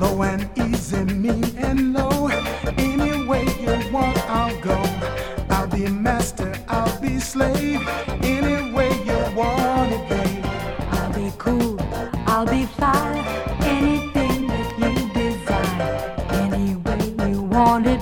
Low and easy, mean and low. Any way you want, I'll go. I'll be master, I'll be slave. Any way you want it, babe. I'll be cool, I'll be fine. Anything that you desire, any way you want it,